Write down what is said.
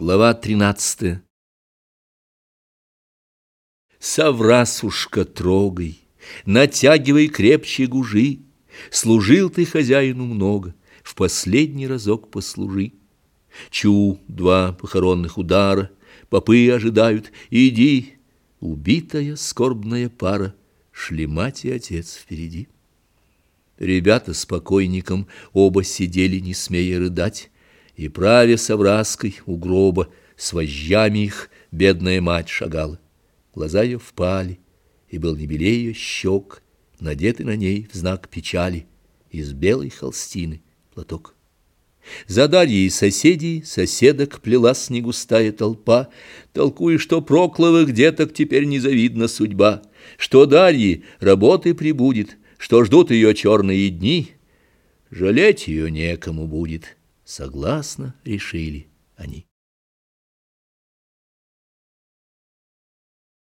Глава тринадцатая Саврасушка трогай, натягивай крепче гужи, Служил ты хозяину много, в последний разок послужи. Чу, два похоронных удара, попы ожидают, иди, Убитая скорбная пара, шли мать и отец впереди. Ребята с покойником оба сидели, не смея рыдать, И правя совраской у гроба с вожжами их бедная мать шагала. Глаза ее впали, и был не белее ее щек, Надетый на ней в знак печали Из белой холстины платок. За Дарьей соседей, соседок плелась негустая толпа, Толкуя, что прокловых деток теперь незавидна судьба, Что Дарьи работы прибудет, что ждут ее черные дни. Жалеть ее некому будет, согласно решили они.